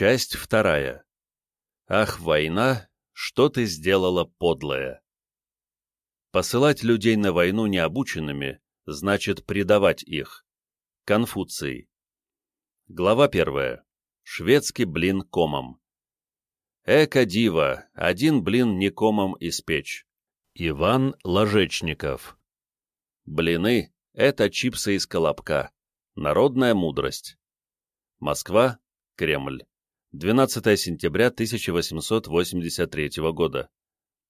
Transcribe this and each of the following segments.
Часть вторая. Ах, война, что ты сделала подлая! Посылать людей на войну необученными значит предавать их. Конфуций. Глава первая. Шведский блин комом. Эка дива, один блин не комом испечь. Иван Ложечников. Блины — это чипсы из колобка. Народная мудрость. Москва, Кремль. 12 сентября 1883 года.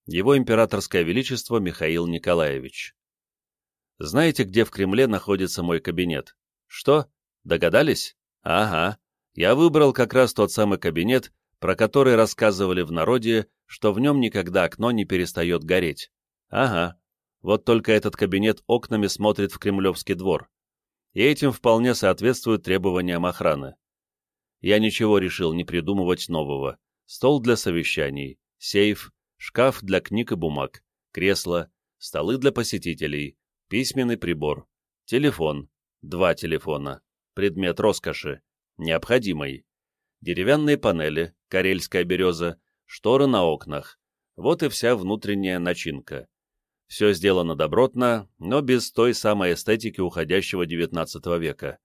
Его императорское величество Михаил Николаевич. Знаете, где в Кремле находится мой кабинет? Что? Догадались? Ага. Я выбрал как раз тот самый кабинет, про который рассказывали в народе, что в нем никогда окно не перестает гореть. Ага. Вот только этот кабинет окнами смотрит в Кремлевский двор. И этим вполне соответствует требованиям охраны. Я ничего решил не придумывать нового. Стол для совещаний, сейф, шкаф для книг и бумаг, кресло, столы для посетителей, письменный прибор, телефон, два телефона, предмет роскоши, необходимый, деревянные панели, карельская береза, шторы на окнах. Вот и вся внутренняя начинка. Все сделано добротно, но без той самой эстетики уходящего XIX века.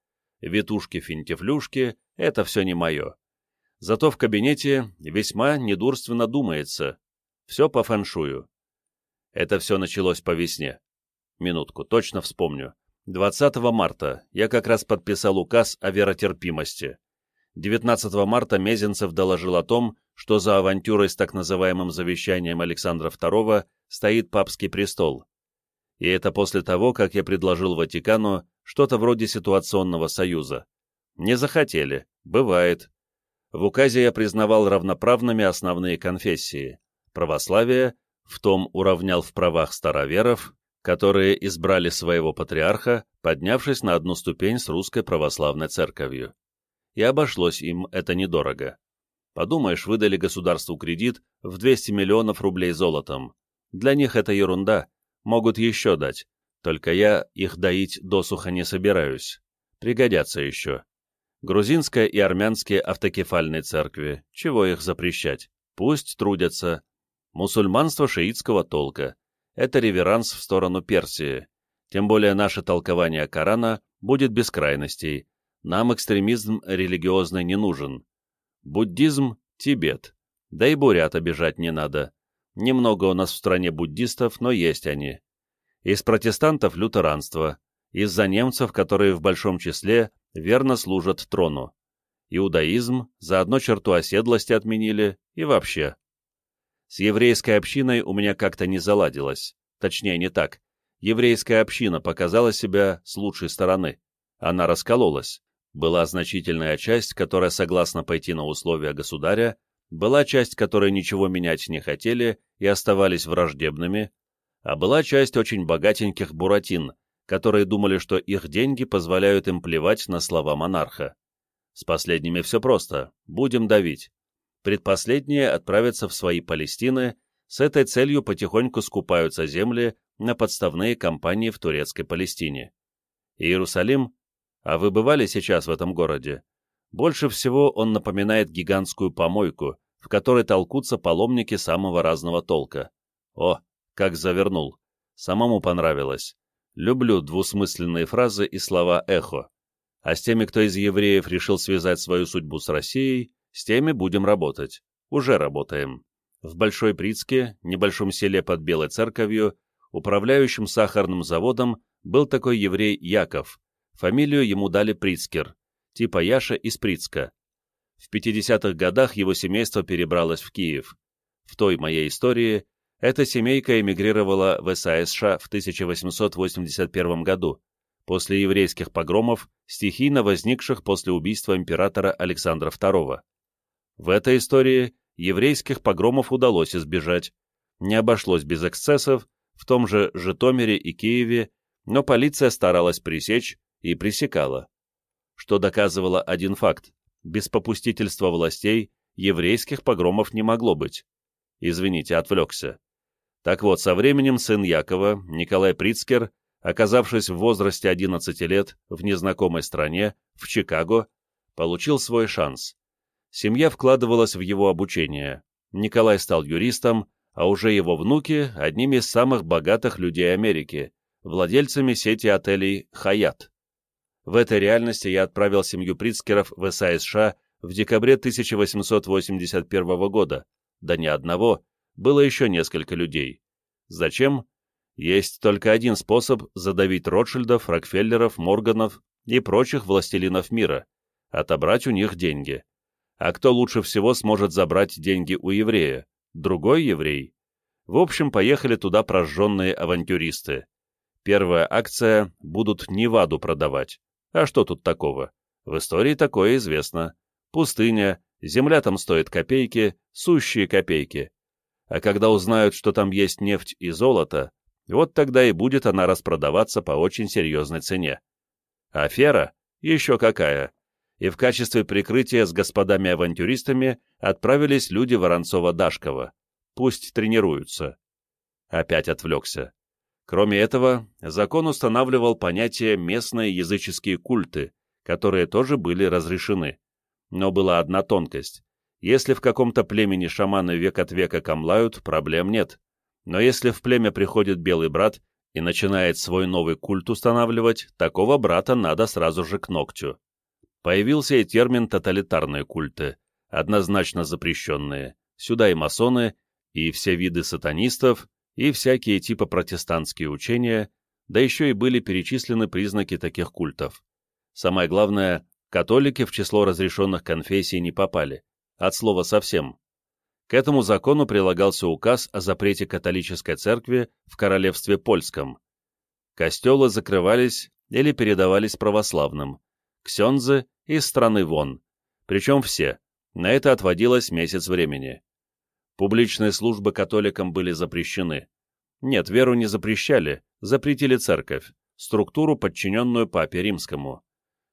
Витушки-финтифлюшки — это все не мое. Зато в кабинете весьма недурственно думается. Все по фэншую. Это все началось по весне. Минутку, точно вспомню. 20 марта я как раз подписал указ о веротерпимости. 19 марта Мезенцев доложил о том, что за авантюрой с так называемым завещанием Александра II стоит папский престол. И это после того, как я предложил Ватикану что-то вроде ситуационного союза. Не захотели, бывает. В указе я признавал равноправными основные конфессии. Православие в том уравнял в правах староверов, которые избрали своего патриарха, поднявшись на одну ступень с русской православной церковью. И обошлось им это недорого. Подумаешь, выдали государству кредит в 200 миллионов рублей золотом. Для них это ерунда, могут еще дать, только я их доить досуха не собираюсь. Пригодятся еще. Грузинская и армянские автокефальные церкви, чего их запрещать? Пусть трудятся. Мусульманство шиитского толка. Это реверанс в сторону Персии. Тем более наше толкование Корана будет без крайностей. Нам экстремизм религиозный не нужен. Буддизм — Тибет. Да и бурят обижать не надо. Немного у нас в стране буддистов, но есть они. Из протестантов — лютеранство. Из-за немцев, которые в большом числе верно служат трону. Иудаизм, заодно черту оседлости отменили и вообще. С еврейской общиной у меня как-то не заладилось. Точнее, не так. Еврейская община показала себя с лучшей стороны. Она раскололась. Была значительная часть, которая согласна пойти на условия государя, была часть, которой ничего менять не хотели и оставались враждебными, а была часть очень богатеньких буратин, которые думали, что их деньги позволяют им плевать на слова монарха. С последними все просто, будем давить. Предпоследние отправятся в свои Палестины, с этой целью потихоньку скупаются земли на подставные компании в турецкой Палестине. Иерусалим? А вы бывали сейчас в этом городе? Больше всего он напоминает гигантскую помойку, в которой толкутся паломники самого разного толка. О, как завернул. Самому понравилось. Люблю двусмысленные фразы и слова эхо. А с теми, кто из евреев решил связать свою судьбу с Россией, с теми будем работать. Уже работаем. В Большой Прицке, небольшом селе под Белой Церковью, управляющим сахарным заводом был такой еврей Яков. Фамилию ему дали Прицкер, типа Яша из Прицка. В 50-х годах его семейство перебралось в Киев. В той моей истории эта семейка эмигрировала в САСШ в 1881 году, после еврейских погромов, стихийно возникших после убийства императора Александра II. В этой истории еврейских погромов удалось избежать. Не обошлось без эксцессов, в том же Житомире и Киеве, но полиция старалась пресечь и пресекала. Что доказывало один факт – без попустительства властей еврейских погромов не могло быть. Извините, отвлекся. Так вот, со временем сын Якова, Николай Прицкер, оказавшись в возрасте 11 лет в незнакомой стране, в Чикаго, получил свой шанс. Семья вкладывалась в его обучение. Николай стал юристом, а уже его внуки – одними из самых богатых людей Америки, владельцами сети отелей «Хаят». В этой реальности я отправил семью Прицкеров в САСШ в декабре 1881 года, да не одного, было еще несколько людей. Зачем? Есть только один способ задавить Ротшильдов, Рокфеллеров, Морганов и прочих властелинов мира – отобрать у них деньги. А кто лучше всего сможет забрать деньги у еврея? Другой еврей? В общем, поехали туда прожженные авантюристы. Первая акция – будут Неваду продавать. А что тут такого? В истории такое известно. Пустыня, земля там стоит копейки, сущие копейки. А когда узнают, что там есть нефть и золото, вот тогда и будет она распродаваться по очень серьезной цене. Афера? Еще какая. И в качестве прикрытия с господами-авантюристами отправились люди Воронцова-Дашкова. Пусть тренируются. Опять отвлекся. Кроме этого, закон устанавливал понятие «местные языческие культы», которые тоже были разрешены. Но была одна тонкость. Если в каком-то племени шаманы век от века камлают, проблем нет. Но если в племя приходит белый брат и начинает свой новый культ устанавливать, такого брата надо сразу же к ногтю. Появился и термин «тоталитарные культы», однозначно запрещенные. Сюда и масоны, и все виды сатанистов, и всякие типа протестантские учения, да еще и были перечислены признаки таких культов. Самое главное, католики в число разрешенных конфессий не попали, от слова совсем. К этому закону прилагался указ о запрете католической церкви в королевстве польском. Костелы закрывались или передавались православным, ксензы из страны вон, причем все, на это отводилось месяц времени. Публичные службы католикам были запрещены. Нет, веру не запрещали, запретили церковь, структуру, подчиненную папе римскому.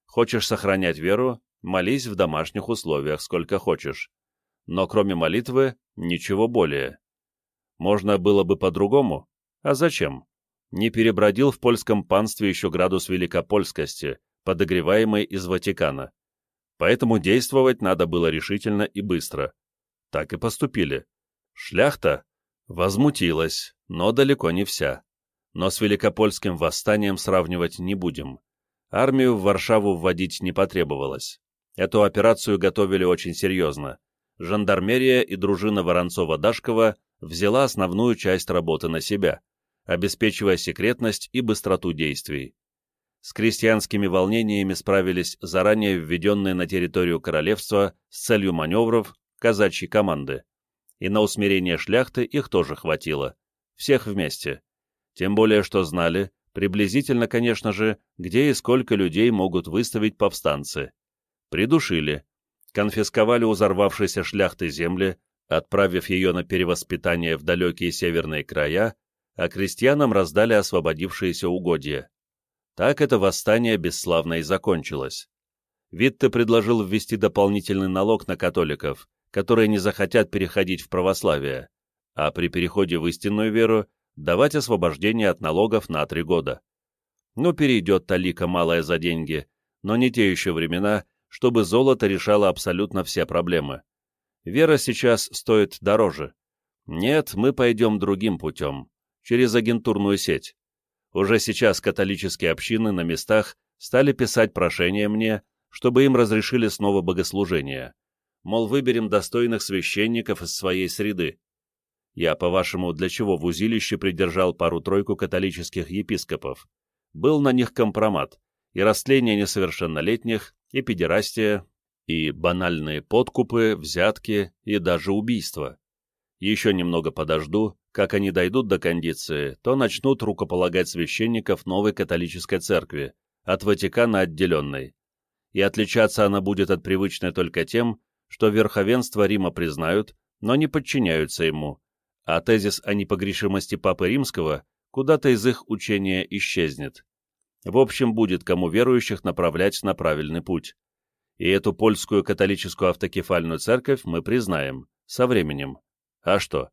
Хочешь сохранять веру, молись в домашних условиях сколько хочешь. Но кроме молитвы, ничего более. Можно было бы по-другому, а зачем? Не перебродил в польском панстве еще градус великопольскости, подогреваемый из Ватикана. Поэтому действовать надо было решительно и быстро. Так и поступили. Шляхта возмутилась, но далеко не вся. Но с Великопольским восстанием сравнивать не будем. Армию в Варшаву вводить не потребовалось. Эту операцию готовили очень серьезно. Жандармерия и дружина Воронцова-Дашкова взяла основную часть работы на себя, обеспечивая секретность и быстроту действий. С крестьянскими волнениями справились заранее введенные на территорию королевства с целью маневров казачьи команды. И на усмирение шляхты их тоже хватило. Всех вместе. Тем более, что знали, приблизительно, конечно же, где и сколько людей могут выставить повстанцы. Придушили. Конфисковали у взорвавшейся шляхты земли, отправив ее на перевоспитание в далекие северные края, а крестьянам раздали освободившиеся угодья. Так это восстание бесславно и закончилось. Витте предложил ввести дополнительный налог на католиков, которые не захотят переходить в православие, а при переходе в истинную веру давать освобождение от налогов на три года. Ну, перейдет талика малая за деньги, но не те еще времена, чтобы золото решало абсолютно все проблемы. Вера сейчас стоит дороже. Нет, мы пойдем другим путем, через агентурную сеть. Уже сейчас католические общины на местах стали писать прошение мне, чтобы им разрешили снова богослужение. Мол, выберем достойных священников из своей среды. Я, по-вашему, для чего в узилище придержал пару-тройку католических епископов? Был на них компромат, и растление несовершеннолетних, и педерастия, и банальные подкупы, взятки и даже убийства. Еще немного подожду, как они дойдут до кондиции, то начнут рукополагать священников новой католической церкви, от Ватикана отделенной. И отличаться она будет от привычной только тем, что верховенство Рима признают, но не подчиняются ему, а тезис о непогрешимости Папы Римского куда-то из их учения исчезнет. В общем, будет кому верующих направлять на правильный путь. И эту польскую католическую автокефальную церковь мы признаем, со временем. А что?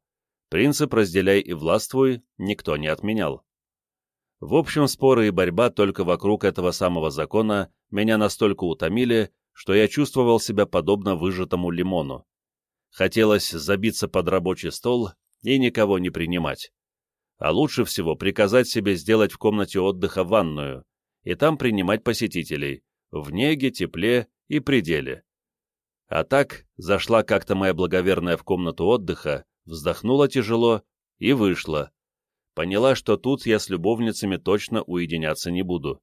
Принцип «разделяй и властвуй» никто не отменял. В общем, споры и борьба только вокруг этого самого закона меня настолько утомили, что я чувствовал себя подобно выжатому лимону. Хотелось забиться под рабочий стол и никого не принимать. А лучше всего приказать себе сделать в комнате отдыха ванную, и там принимать посетителей, в неге, тепле и пределе. А так зашла как-то моя благоверная в комнату отдыха, вздохнула тяжело и вышла. Поняла, что тут я с любовницами точно уединяться не буду.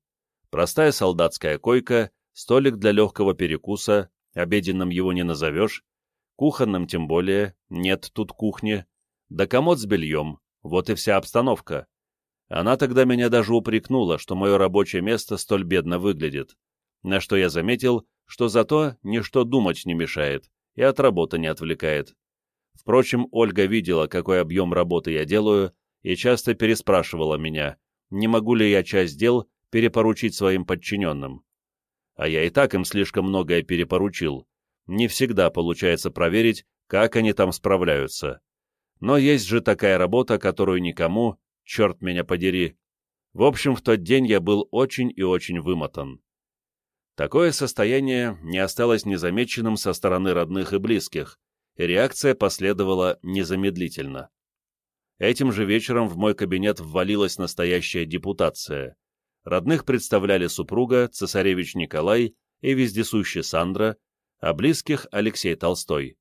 Простая солдатская койка, столик для легкого перекуса, обеденным его не назовешь, кухонным тем более, нет тут кухни, да комод с бельем, вот и вся обстановка. Она тогда меня даже упрекнула, что мое рабочее место столь бедно выглядит, на что я заметил, что зато ничто думать не мешает и от работы не отвлекает. Впрочем, Ольга видела, какой объем работы я делаю, и часто переспрашивала меня, не могу ли я часть дел перепоручить своим подчиненным. А я и так им слишком многое перепоручил. Не всегда получается проверить, как они там справляются. Но есть же такая работа, которую никому, черт меня подери. В общем, в тот день я был очень и очень вымотан. Такое состояние не осталось незамеченным со стороны родных и близких, и реакция последовала незамедлительно. Этим же вечером в мой кабинет ввалилась настоящая депутация. Родных представляли супруга, цесаревич Николай и вездесущий Сандра, а близких Алексей Толстой.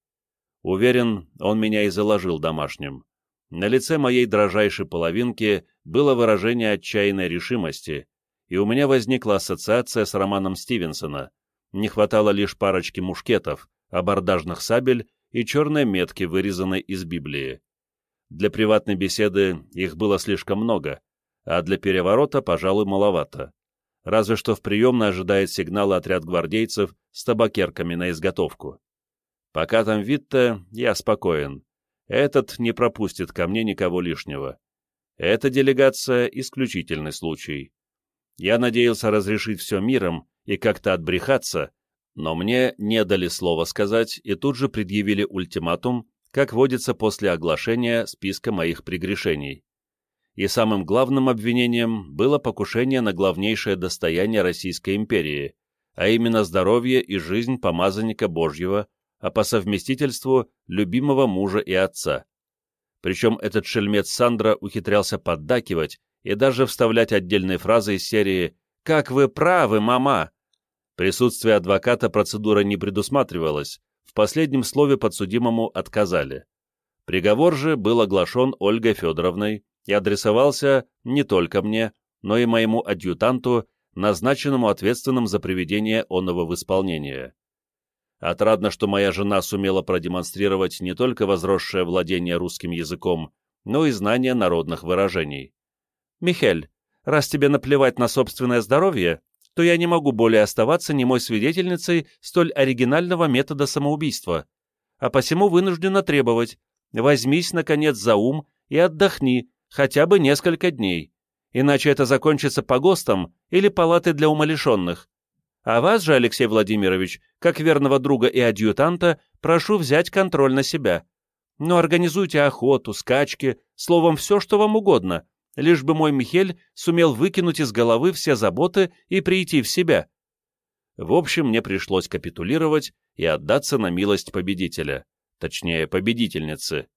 Уверен, он меня и заложил домашним. На лице моей дрожайшей половинки было выражение отчаянной решимости, и у меня возникла ассоциация с романом Стивенсона. Не хватало лишь парочки мушкетов, абордажных сабель и черной метки, вырезанной из Библии. Для приватной беседы их было слишком много, а для переворота, пожалуй, маловато. Разве что в приемной ожидает сигнала отряд гвардейцев с табакерками на изготовку. Пока там вид-то, я спокоен. Этот не пропустит ко мне никого лишнего. Эта делегация — исключительный случай. Я надеялся разрешить все миром и как-то отбрехаться, но мне не дали слова сказать и тут же предъявили ультиматум, как водится после оглашения списка моих прегрешений. И самым главным обвинением было покушение на главнейшее достояние Российской империи, а именно здоровье и жизнь помазанника Божьего, а по совместительству любимого мужа и отца. Причем этот шельмец Сандра ухитрялся поддакивать и даже вставлять отдельные фразы из серии «Как вы правы, мама!». Присутствие адвоката процедура не предусматривалась, в последнем слове подсудимому отказали. Приговор же был оглашен Ольгой Федоровной и адресовался не только мне, но и моему адъютанту, назначенному ответственным за приведение онного в исполнение. Отрадно, что моя жена сумела продемонстрировать не только возросшее владение русским языком, но и знание народных выражений. «Михель, раз тебе наплевать на собственное здоровье, то я не могу более оставаться немой свидетельницей столь оригинального метода самоубийства, а посему вынуждена требовать, возьмись, наконец, за ум и отдохни хотя бы несколько дней, иначе это закончится погостом или палатой для умалишенных. А вас же, Алексей Владимирович, как верного друга и адъютанта, прошу взять контроль на себя. Но организуйте охоту, скачки, словом, все, что вам угодно, лишь бы мой Михель сумел выкинуть из головы все заботы и прийти в себя. В общем, мне пришлось капитулировать и отдаться на милость победителя, точнее, победительницы.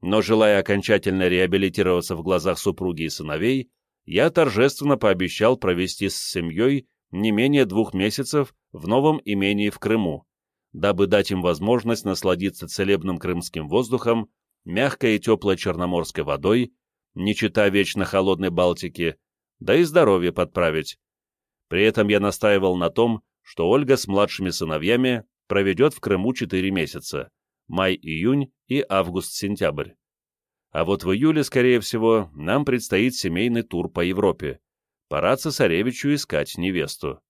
Но, желая окончательно реабилитироваться в глазах супруги и сыновей, я торжественно пообещал провести с семьей не менее двух месяцев в новом имении в Крыму, дабы дать им возможность насладиться целебным крымским воздухом, мягкой и теплой черноморской водой, не чита вечно холодной Балтики, да и здоровье подправить. При этом я настаивал на том, что Ольга с младшими сыновьями проведет в Крыму 4 месяца, май-июнь и август-сентябрь. А вот в июле, скорее всего, нам предстоит семейный тур по Европе. Пора цесаревичу искать невесту.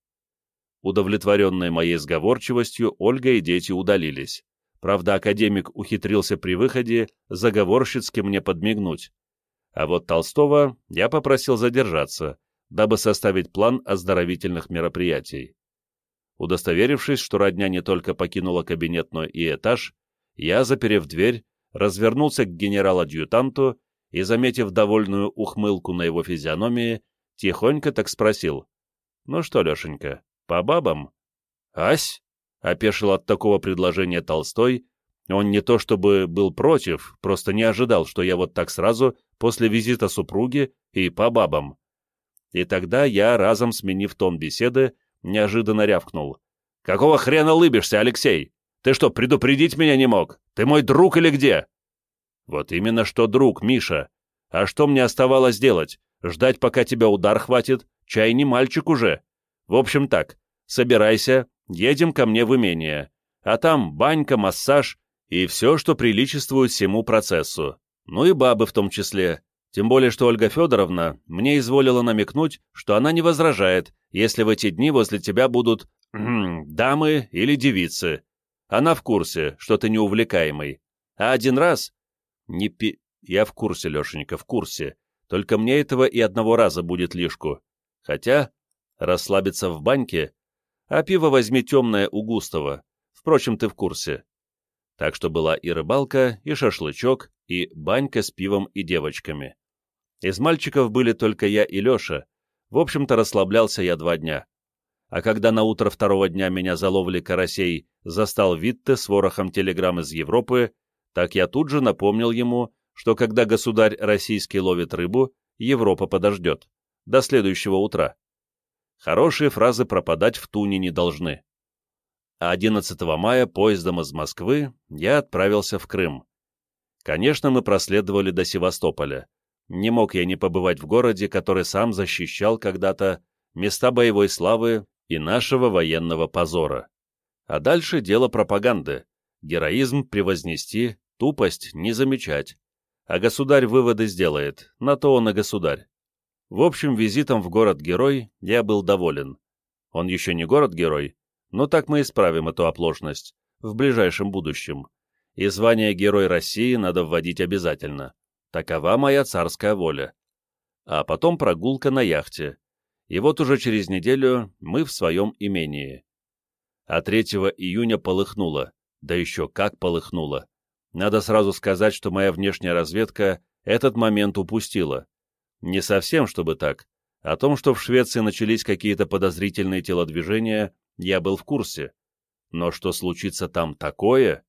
Удовлетворенные моей сговорчивостью, Ольга и дети удалились. Правда, академик ухитрился при выходе заговорщицки мне подмигнуть. А вот Толстого я попросил задержаться, дабы составить план оздоровительных мероприятий. Удостоверившись, что родня не только покинула кабинет, но и этаж, я, заперев дверь, развернулся к генерал-адъютанту и, заметив довольную ухмылку на его физиономии, тихонько так спросил. «Ну что, Лешенька, по бабам?» «Ась!» Опешил от такого предложения Толстой, он не то чтобы был против, просто не ожидал, что я вот так сразу, после визита супруги и по бабам. И тогда я, разом сменив тон беседы, неожиданно рявкнул. «Какого хрена лыбишься, Алексей? Ты что, предупредить меня не мог? Ты мой друг или где?» «Вот именно что друг, Миша. А что мне оставалось делать? Ждать, пока тебя удар хватит? Чай не мальчик уже. В общем так, собирайся, едем ко мне в имение. А там банька, массаж и все, что приличествует всему процессу. Ну и бабы в том числе. Тем более, что Ольга Федоровна мне изволила намекнуть, что она не возражает, если в эти дни возле тебя будут дамы или девицы. Она в курсе, что ты неувлекаемый. А один раз... Не пи... Я в курсе, Лешенька, в курсе. Только мне этого и одного раза будет лишку. Хотя, расслабиться в баньке... А пиво возьми темное у Густава. Впрочем, ты в курсе. Так что была и рыбалка, и шашлычок, и банька с пивом и девочками. Из мальчиков были только я и Леша. В общем-то, расслаблялся я два дня. А когда на утро второго дня меня за ловли карасей застал Витте с ворохом телеграмм из Европы, так я тут же напомнил ему, что когда государь российский ловит рыбу, Европа подождет. До следующего утра. Хорошие фразы пропадать в туне не должны а 11 мая поездом из Москвы я отправился в Крым. Конечно, мы проследовали до Севастополя. Не мог я не побывать в городе, который сам защищал когда-то места боевой славы и нашего военного позора. А дальше дело пропаганды. Героизм превознести, тупость не замечать. А государь выводы сделает, на то он и государь. В общем, визитом в город-герой я был доволен. Он еще не город-герой, но так мы исправим эту оплошность в ближайшем будущем. И звание Герой России надо вводить обязательно. Такова моя царская воля. А потом прогулка на яхте. И вот уже через неделю мы в своем имении. А 3 июня полыхнуло. Да еще как полыхнуло. Надо сразу сказать, что моя внешняя разведка этот момент упустила. Не совсем, чтобы так. О том, что в Швеции начались какие-то подозрительные телодвижения, я был в курсе. Но что случится там такое?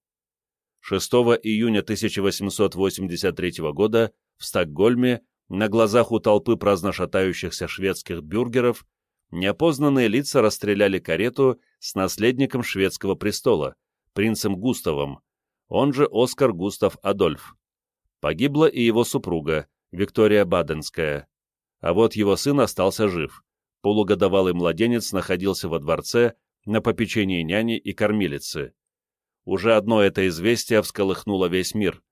6 июня 1883 года в Стокгольме на глазах у толпы праздно шатающихся шведских бюргеров неопознанные лица расстреляли карету с наследником шведского престола, принцем Густавом, он же Оскар Густав Адольф. Погибла и его супруга, Виктория Баденская. А вот его сын остался жив полугодовалый младенец находился во дворце на попечении няни и кормилицы. Уже одно это известие всколыхнуло весь мир.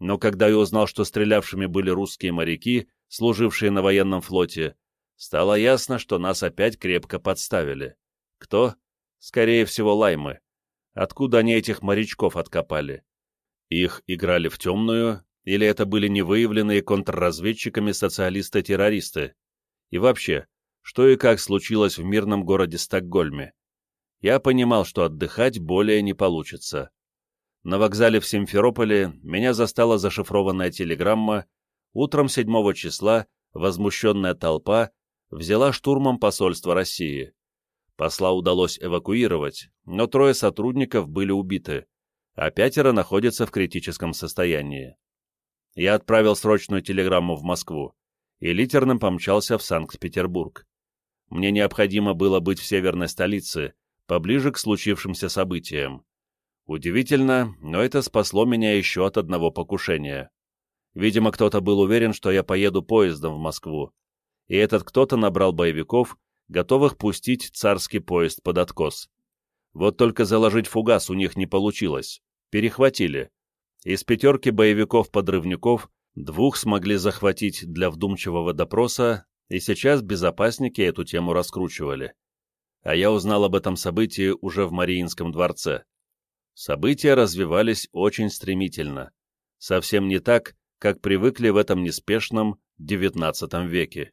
Но когда я узнал, что стрелявшими были русские моряки, служившие на военном флоте, стало ясно, что нас опять крепко подставили. Кто? Скорее всего, лаймы. Откуда они этих морячков откопали? Их играли в темную, или это были невыявленные контрразведчиками социалисты-террористы? И вообще, что и как случилось в мирном городе Стокгольме. Я понимал, что отдыхать более не получится. На вокзале в Симферополе меня застала зашифрованная телеграмма. Утром 7 числа возмущенная толпа взяла штурмом посольство России. Посла удалось эвакуировать, но трое сотрудников были убиты, а пятеро находятся в критическом состоянии. Я отправил срочную телеграмму в Москву и литерным помчался в Санкт-Петербург. Мне необходимо было быть в северной столице, поближе к случившимся событиям. Удивительно, но это спасло меня еще от одного покушения. Видимо, кто-то был уверен, что я поеду поездом в Москву, и этот кто-то набрал боевиков, готовых пустить царский поезд под откос. Вот только заложить фугас у них не получилось. Перехватили. Из пятерки боевиков-подрывников двух смогли захватить для вдумчивого допроса, и сейчас безопасники эту тему раскручивали. А я узнал об этом событии уже в Мариинском дворце. События развивались очень стремительно. Совсем не так, как привыкли в этом неспешном XIX веке.